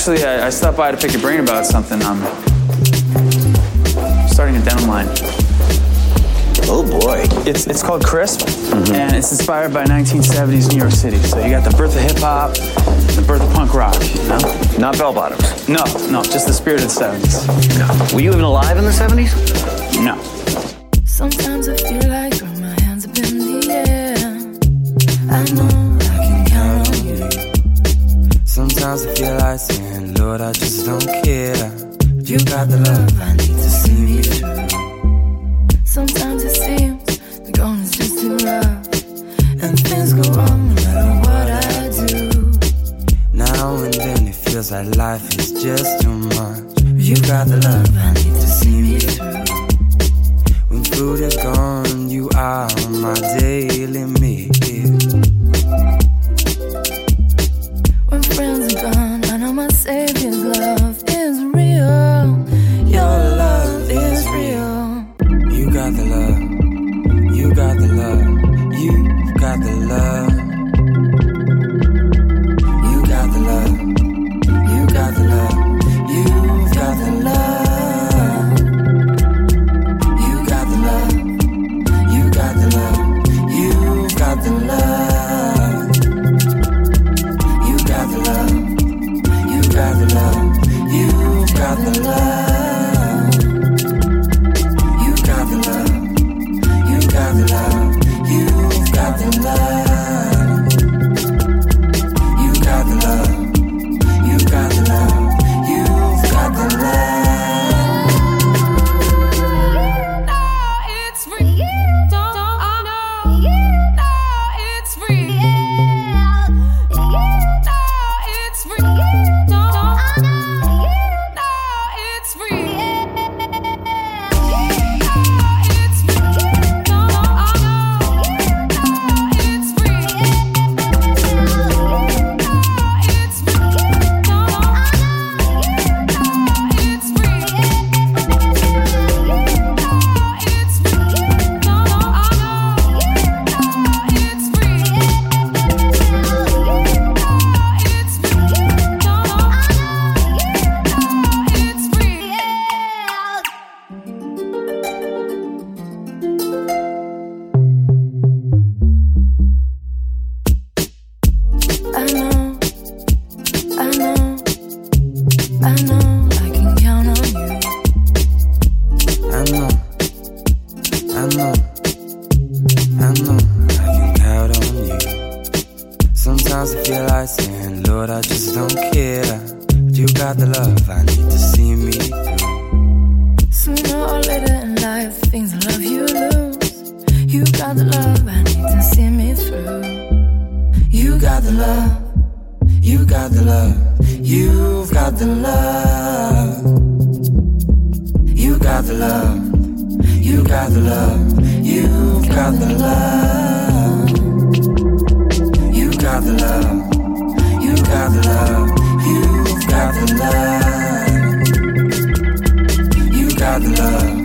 Actually, I, I stopped by to pick your brain about something. I'm starting a denim line. Oh boy. It's, it's called Crisp, mm-hmm. and it's inspired by 1970s New York City. So you got the birth of hip hop, the birth of punk rock, you know? Not bell bottoms. No, no, just the spirit of the 70s. No. Were you even alive in the 70s? No. with his love. rising. Lord, I just don't care. You got the love I need to see me through. Sooner or later in life, things I love you lose. You got the love I need to see me through. You got the love. You got the love. You've got the love. You got the love. You got the love. You've got the love. You got the love love. You got the love. You got the love.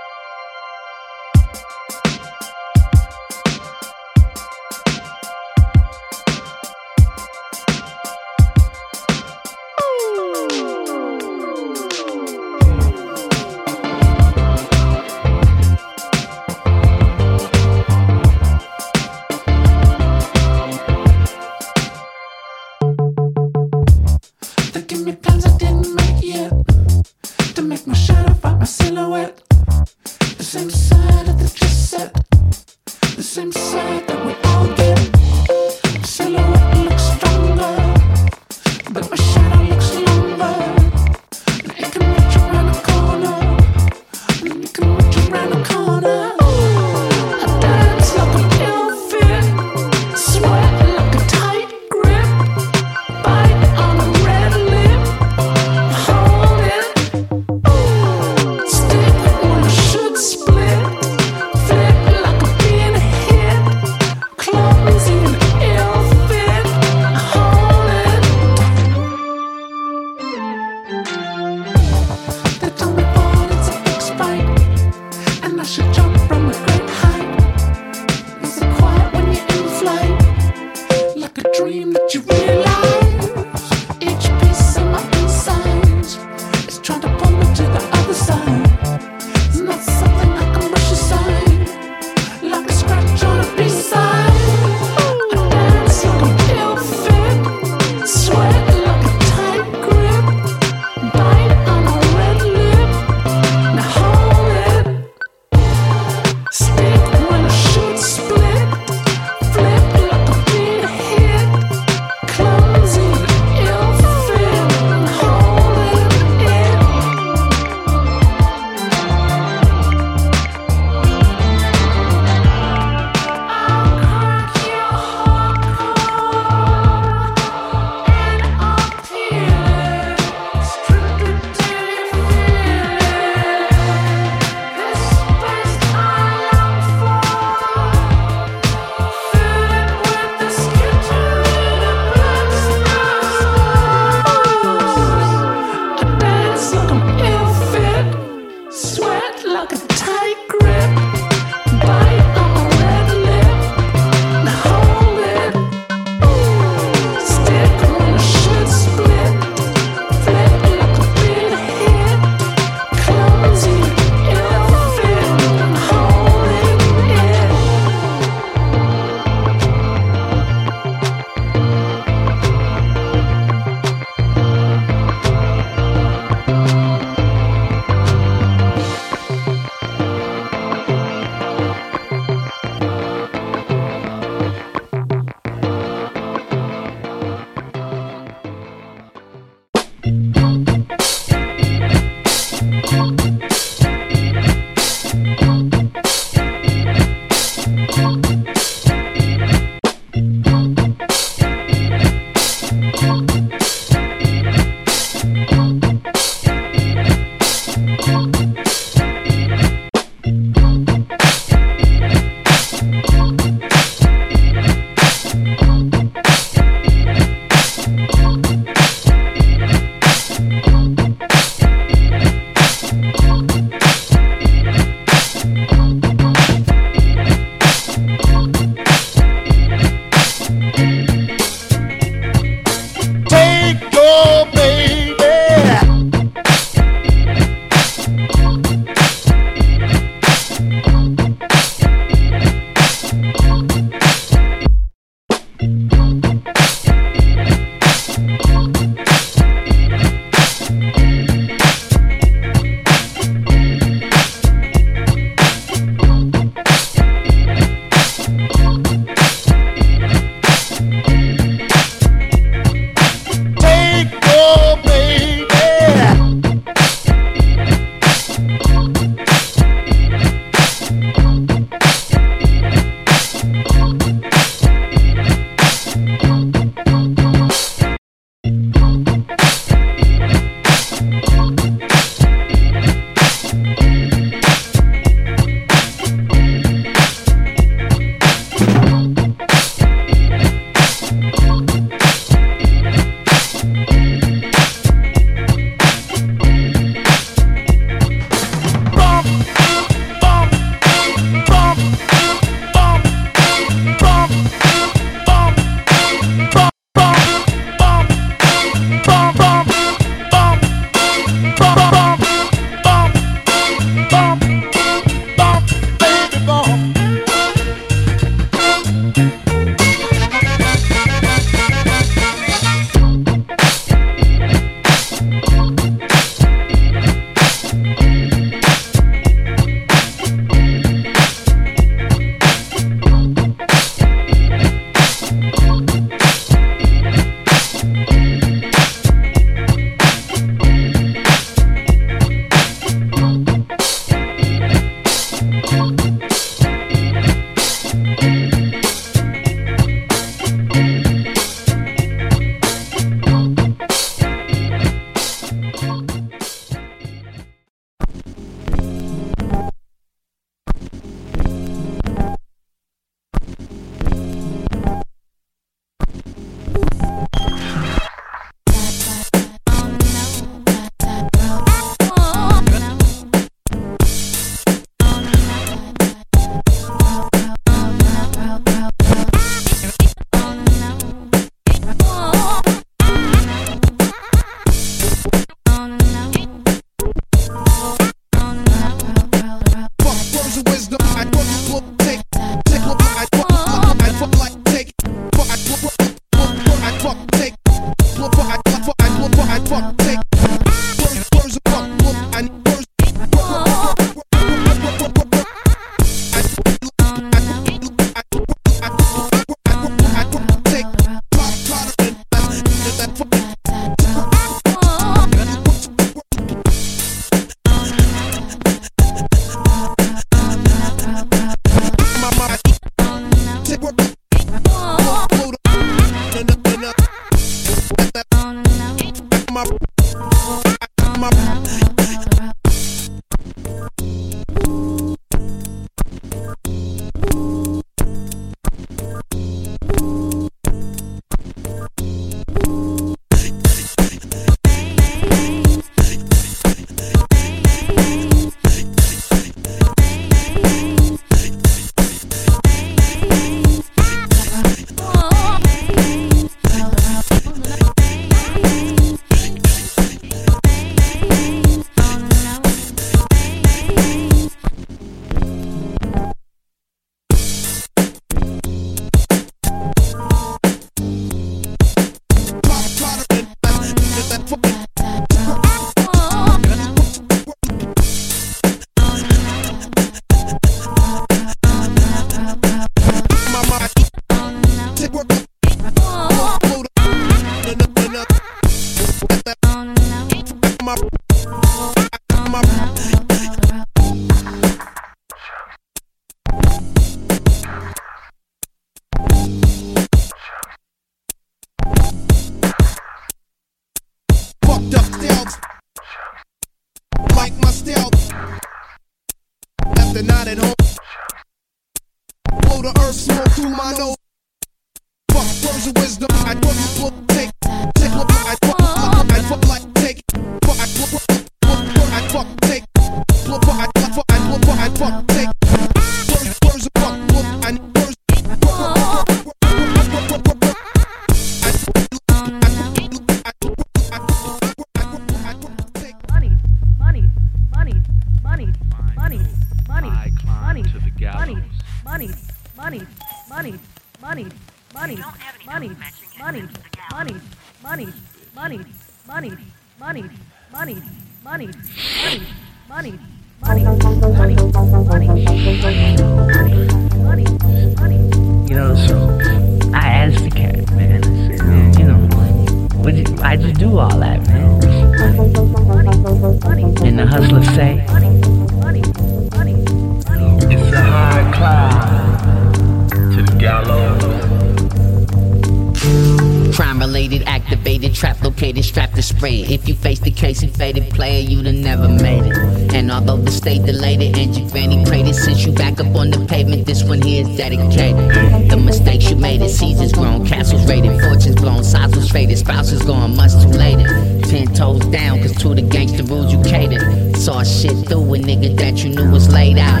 strapped to spray. If you face the case and faded player, you'd have never made it. And although the state delayed it and your granny prayed it, since you back up on the pavement, this one here is dedicated. The mistakes you made, it seasons grown, castles raided, fortunes blown, sides was traded, spouses gone much too late. Ten toes down, cause to the gangster rules you catered. Saw shit through a nigga that you knew was laid out.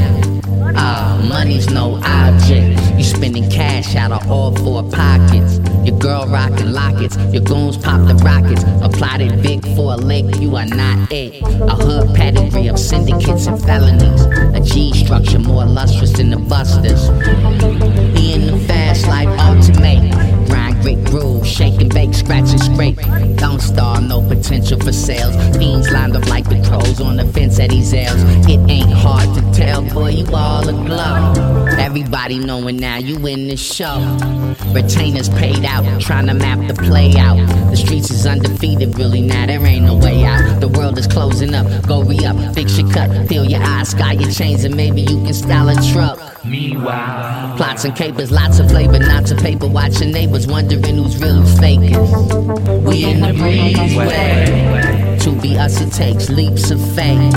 Ah, money's no object. You spending cash out of all four pockets. Your girl rockin' lockets, your goons pop the rockets. Applied it big for a lick, you are not it. A hood pedigree of syndicates and felonies. A G structure more lustrous than the busters. Be in the fast life ultimate. Grit, groove, shake and bake, scratch and scrape. Don't star, no potential for sales. Fiends lined up like the crows on the fence at these L's. It ain't hard to tell, boy, you all aglow. Everybody knowing now you in the show. Retainers paid out, trying to map the play out. The streets is undefeated, really now there ain't no way out. The world is closing up, go re up, fix your cut, peel your eyes, sky your chains, and maybe you can style a truck. Meanwhile, Plots and capers, lots of flavor, not to paper. Watching neighbors wondering who's real, who's fakers. We in the breezeway. To be us, it takes leaps of faith.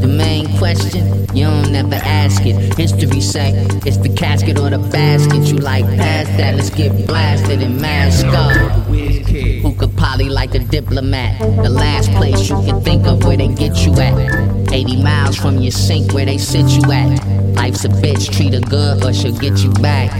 The main question, you don't never ask it. History say it's the casket or the basket. You like past that, let's get blasted and mask up. Who could poly like a diplomat? The last place you can think of where they get you at. 80 miles from your sink where they sit you at. Life's a bitch, treat her good or she'll get you back.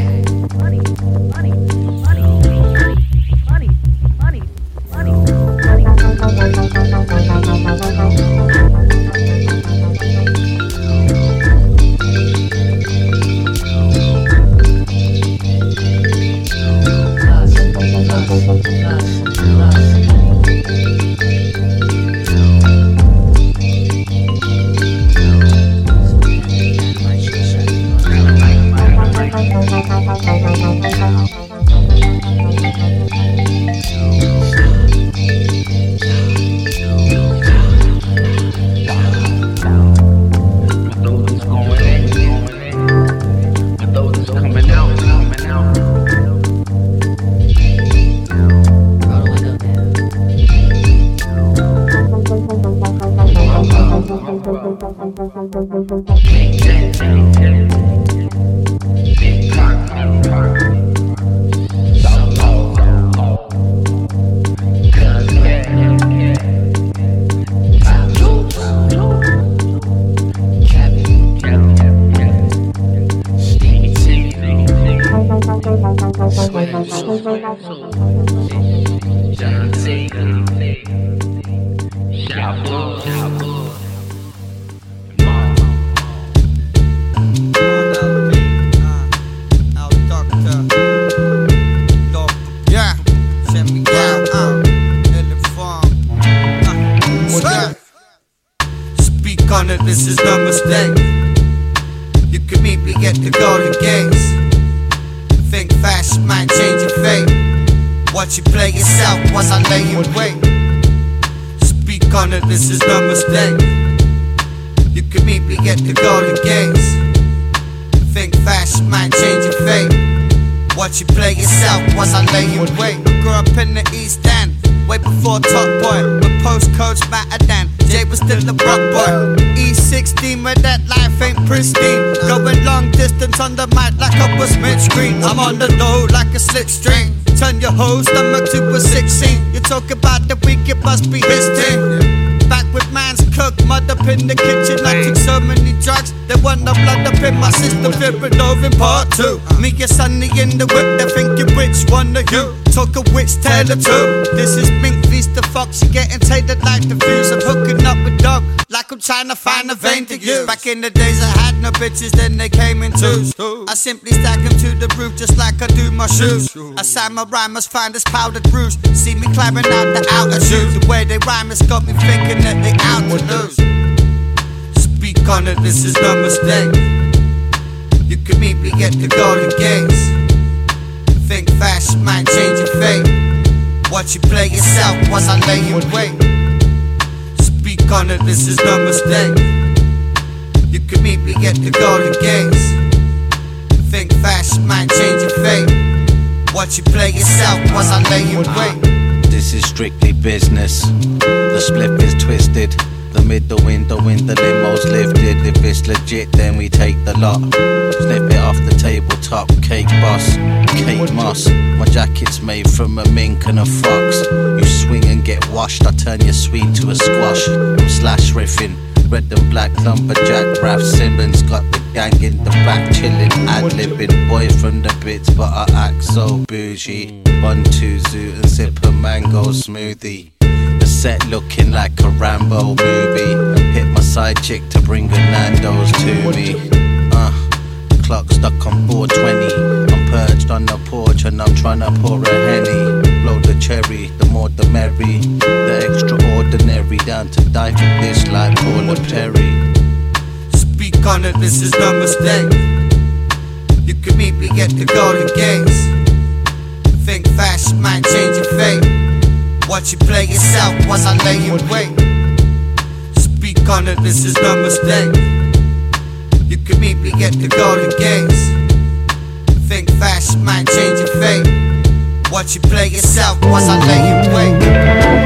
Watch you play yourself once I lay in wait. Speak on it, this is no mistake. You can meet me at the Golden Gates. Think fast, might change your fate. Watch you play yourself once I lay in wait. Grew up in the East End, way before Top Boy, with postcodes better than J was still a rock boy. E16 where that life ain't pristine. Going long distance on the mic like I was Mitch Green. I'm on the low like a slit string. Turn your whole stomach to a 16. You talk about the week, it must be his thing. Back with man's cook, mud up in the kitchen. I took so many drugs, they want the blood up in my system. Fearing over in part two. Me and Sunny in the whip, they thinking which one of you? Talk a witch tale or two. This is Mink Feast the Fox, getting tainted like the views. I'm hooking up with dog, like I'm trying to find a vein to use. Back in the days, I had no bitches, then they came in twos. I simply stack them to the roof, just like I do my shoes. A samurai must find this powdered bruise. See me climbing out the outer shoes. The way they rhyme has got me thinking that they out to lose. Speak on it, this is no mistake. You can meet me at the Golden Gates. Think fast, might change your fate. Watch you play yourself while I lay in wait. Speak on it, this is no mistake. You can meet me at the Golden Gates. Think fast, might change your fate. Watch you play yourself while I lay in wait. This is strictly business. The split is twisted. The middle window in the limo's lifted. If it's legit, then we take the lot. Snip it off the tabletop. Cake boss, cake moss. My jacket's made from a mink and a fox. You swing and get washed. I turn your sweet to a squash. I'm slash riffing. Red and black lumberjack. Ralph Simmons got the gang in the back chilling, ad libbing. Boy from the bits, but I act so bougie. One, two, zoo and sip a mango smoothie. The set looking like a Rambo movie. Hit my side chick to bring a Nando's to me. Uh, the clock stuck on 420. I'm perched on the porch and I'm trying to pour a henny. Blow the cherry, the more the merry. The extraordinary, down to die for this like Paula Perry. Speak on it, this is no mistake. You can meet me at the Golden Gates. Think fast, might change your fate. Watch you play yourself while I lay in wait. Speak on it, this is no mistake. You can meet me at the Golden Gates. Think fast, might change your fate. Watch you play yourself while I lay in wait.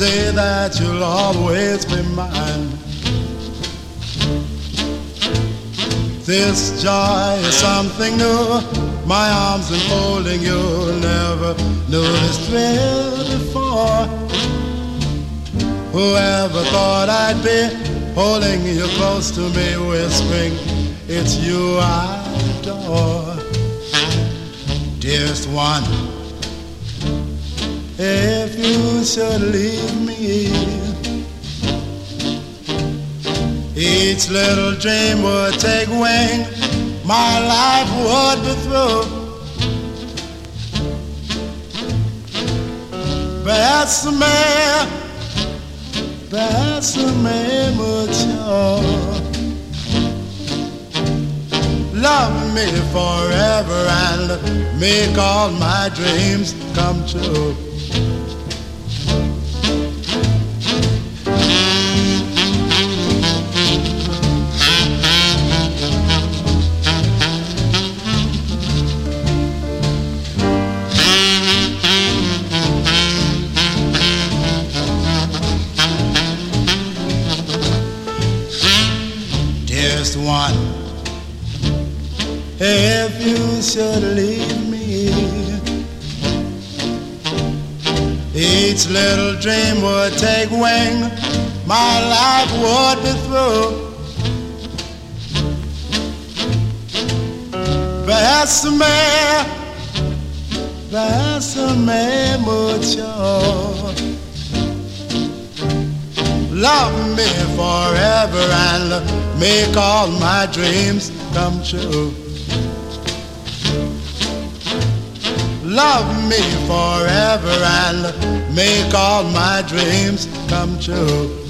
Say that you'll always be mine. This joy is something new. My arms enfolding you, never knew this thrill before. Whoever thought I'd be holding you close to me, whispering, It's you I adore. Dearest one, if you should leave me, each little dream would take wing, my life would be through. Besame, besame mucho. Love me forever and make all my dreams come true. Little dream would take wing, my life would be through. Bésame, bésame mucho. Love me forever and make all my dreams come true. Love me forever and make all my dreams come true.